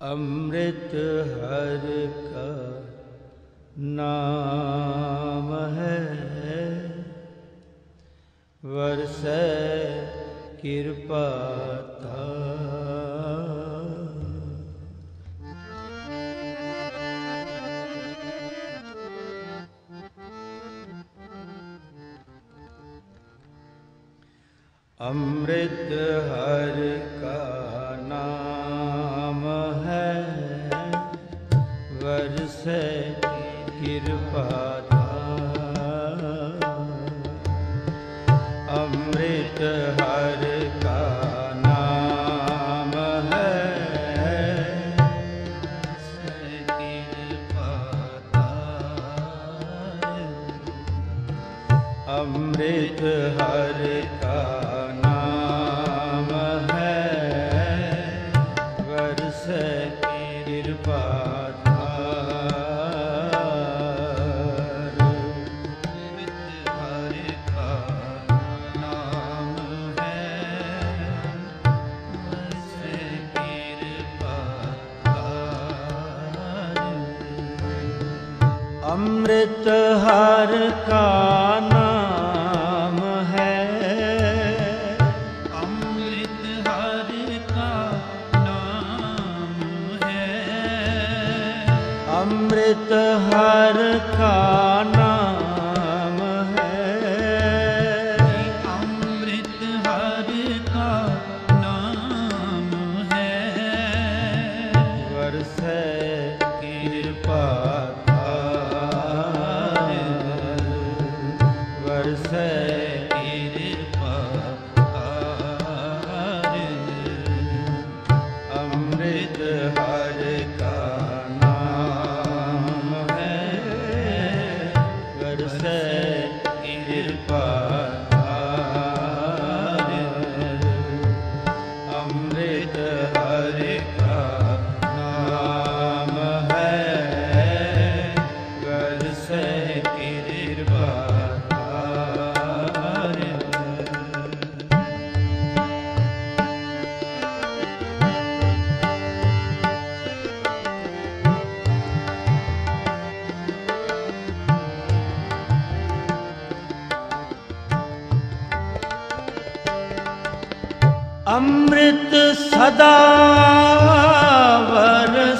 ਅੰਮ੍ਰਿਤ ਹਰ ਕਾ ਨਾਮ ਹੈ। ਵਰਸੈ ਕਿਰਪਾ ਅੰਮ੍ਰਿਤ ਹਰ ਕਾ ਸੈ ਕਿਰਪਾ ਧਾਰ ਅੰਮ੍ਰਿਤ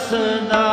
Sasana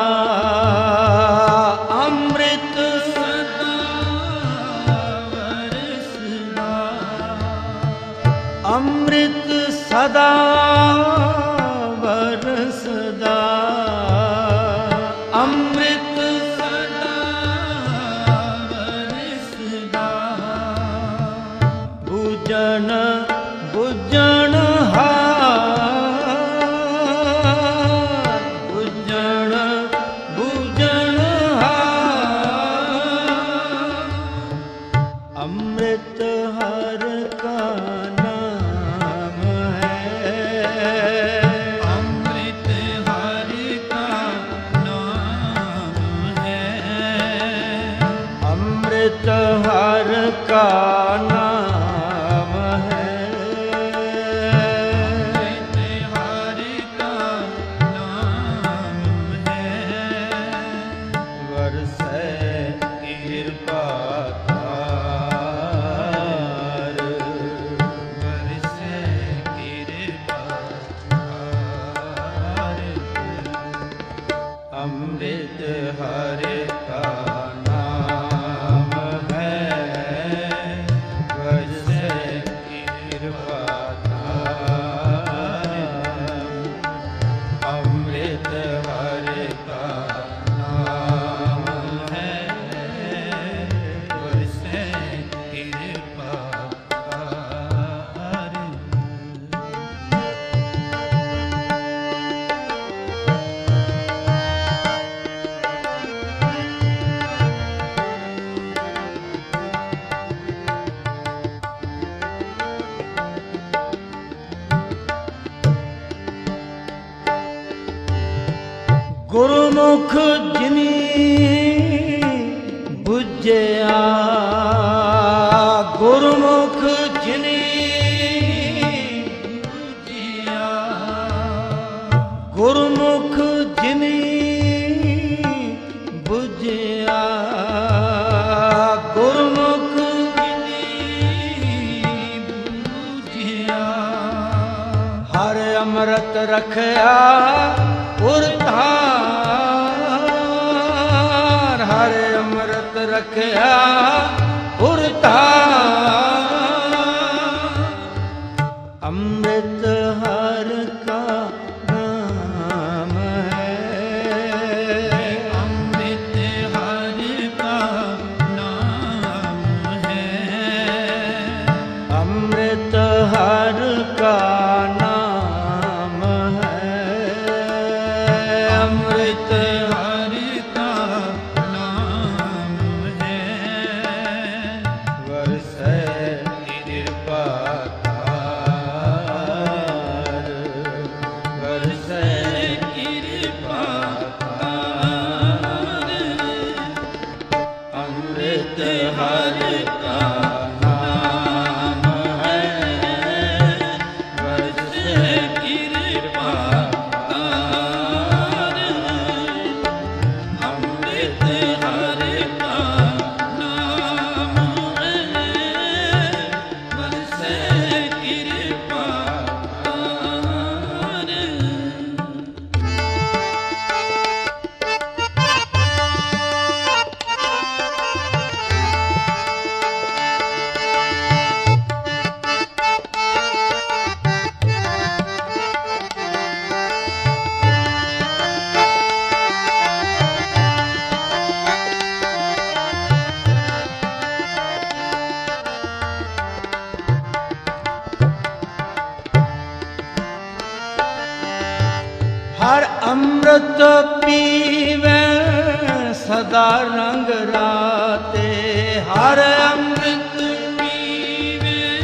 ਹਰ ਅੰਮ੍ਰਿਤ ਪੀਵੇਂ, ਸਦਾ ਰੰਗ ਰਾਤੇ। ਹਰ ਅੰਮ੍ਰਿਤ ਪੀਵੇਂ,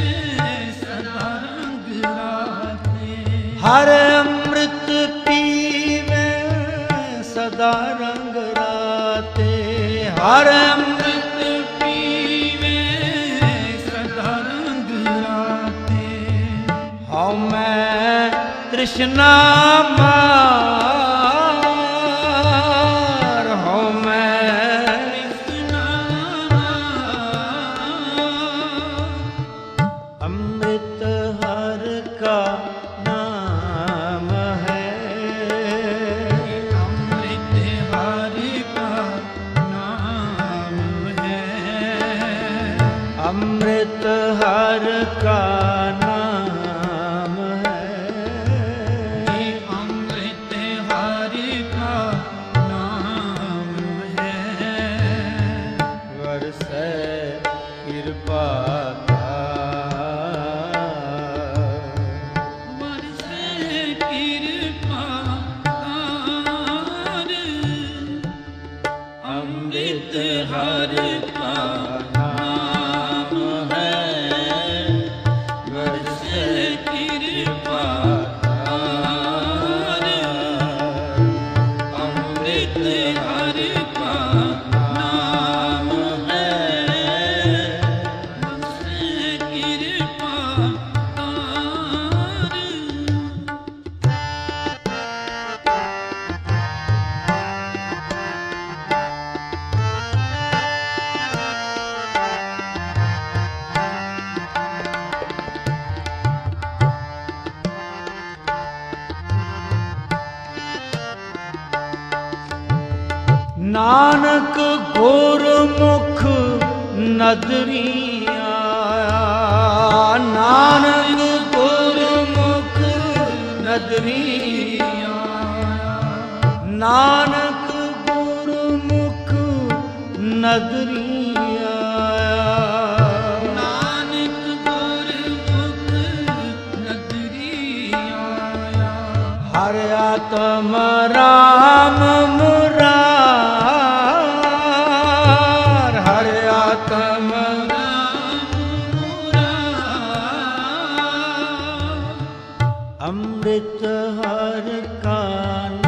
ਸਦਾ ਰੰਗ ਰਾਤੇ। ਹਰ ਅੰਮ੍ਰਿਤ ਪੀਵੇਂ, ਸਦਾ ਰੰਗ ਰਾਤੇ। ਹਰ ਤ੍ਰਿਸ਼ਨਾ ਮਾ ਚਿਤ ਹਰ ਕਾ ਆਤਮ ਰਾਮ ਮੁਰਾਰ ਹਰ ਆਤਮ ਅੰਮ੍ਰਿਤ ਹਰ ਕਾਨ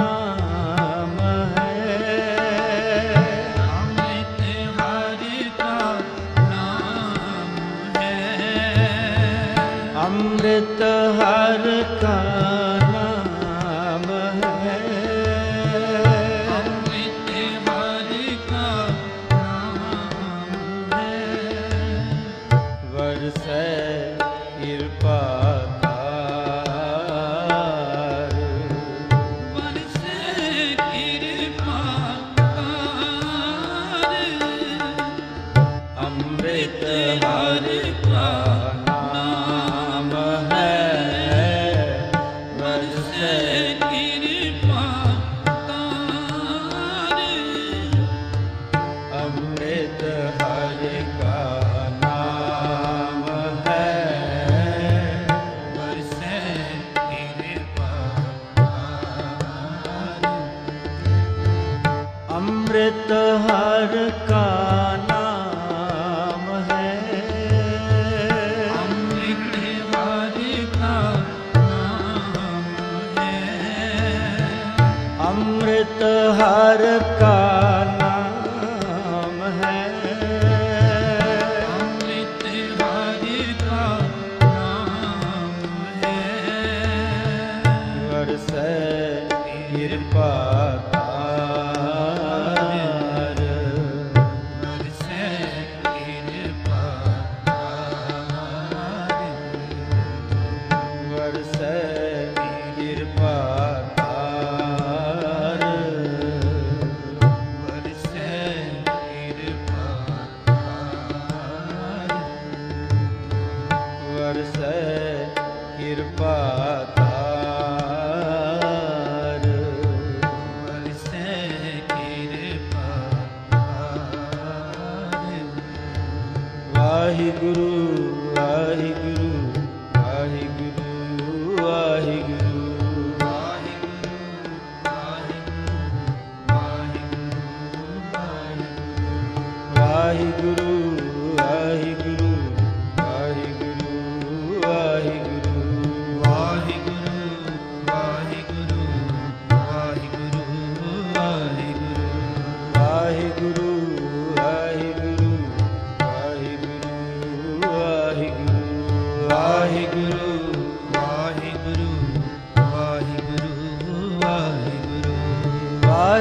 there.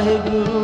Hare Guru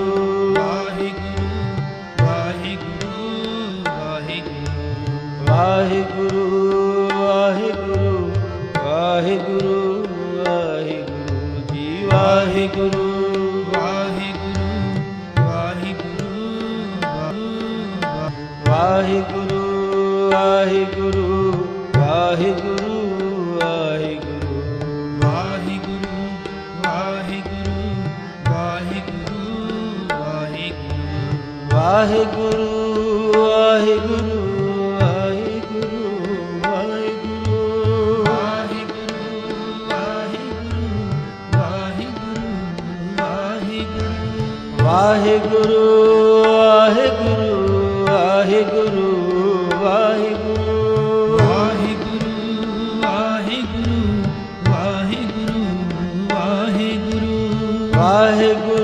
Sahib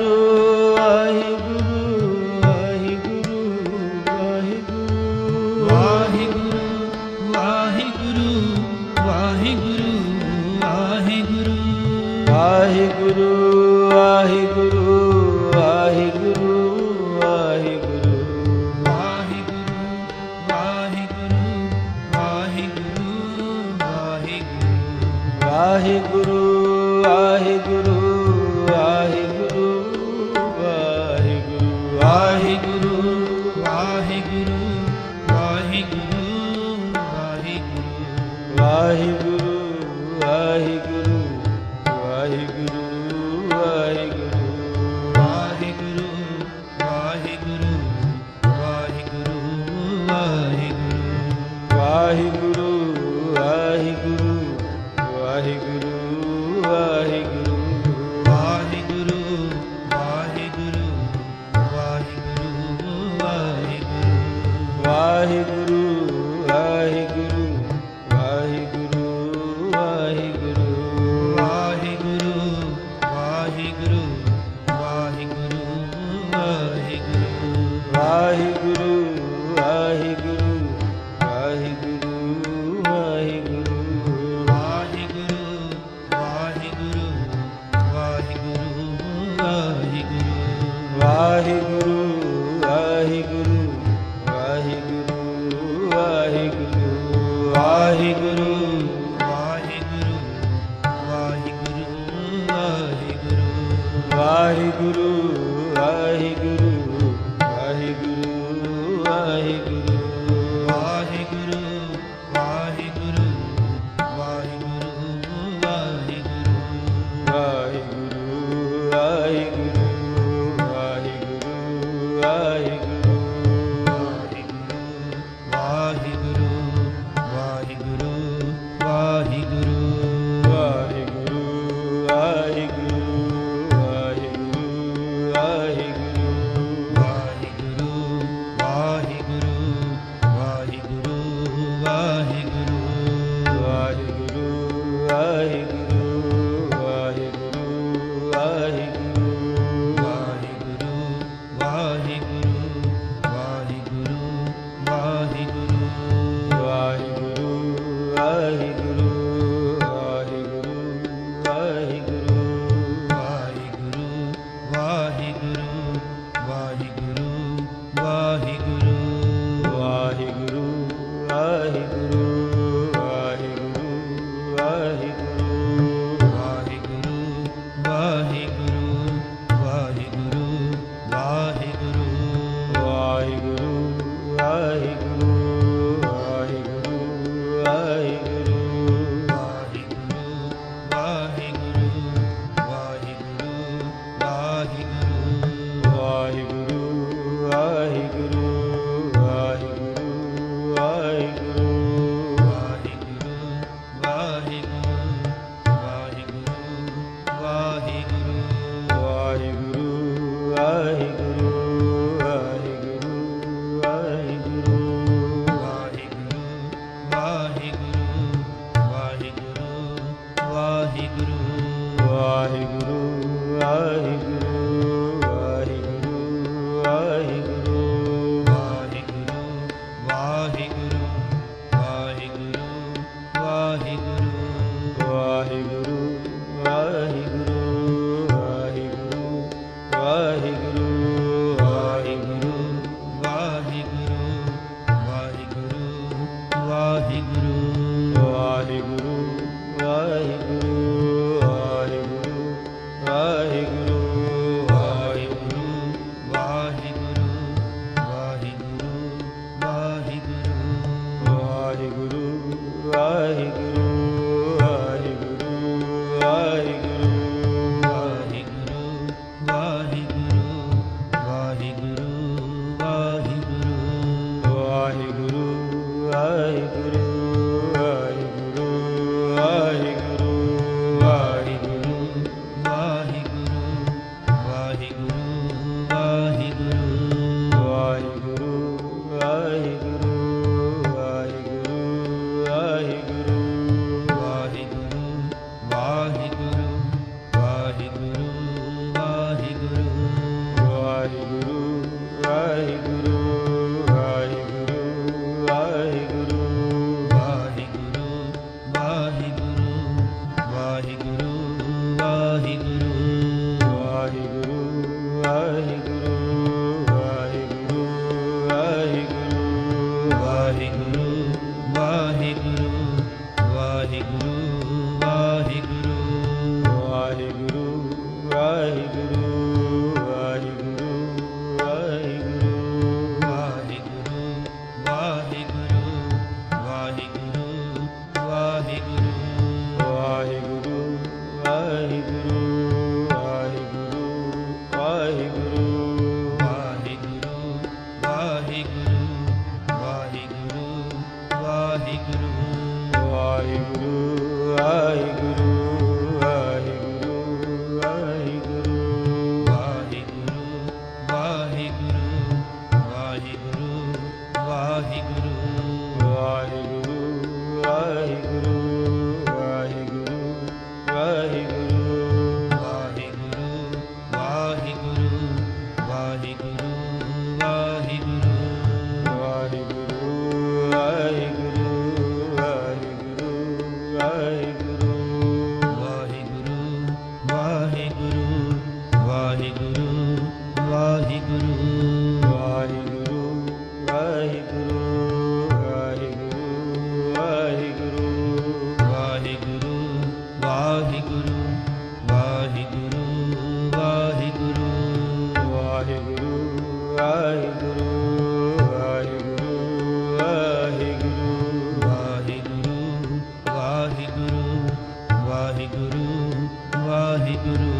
Waheguru Waheguru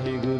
ಹರಿಗುರು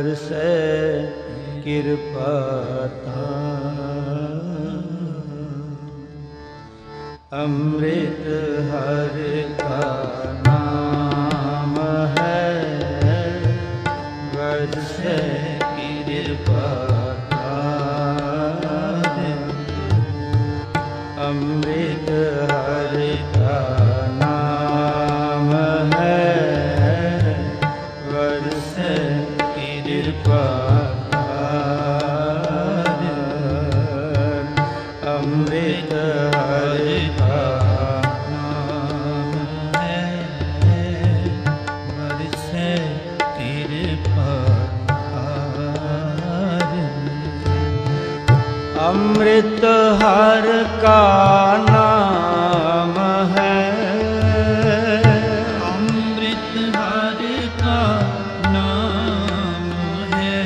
ਵਰਸੈ ਕਿਰਪਾ ਤਾ। ਅੰਮ੍ਰਿਤ ਹਰਿ ਕਾ ਕਾ ਨਾਮ ਹੈ ਅੰਮ੍ਰਿਤ ਹਰ ਹੈ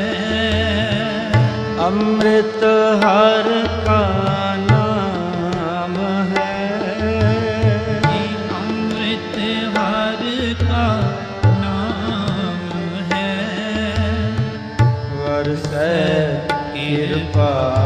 ਅੰਮ੍ਰਿਤ ਹਰ ਹੈ ਅੰਮ੍ਰਿਤ ਹਰ ਕਾ ਹੈ ਵਰਸੈ ਕਿਰਪਾ